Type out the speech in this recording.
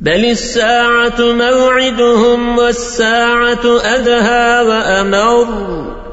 بل الساعة موعدهم والساعة أدهى وأمر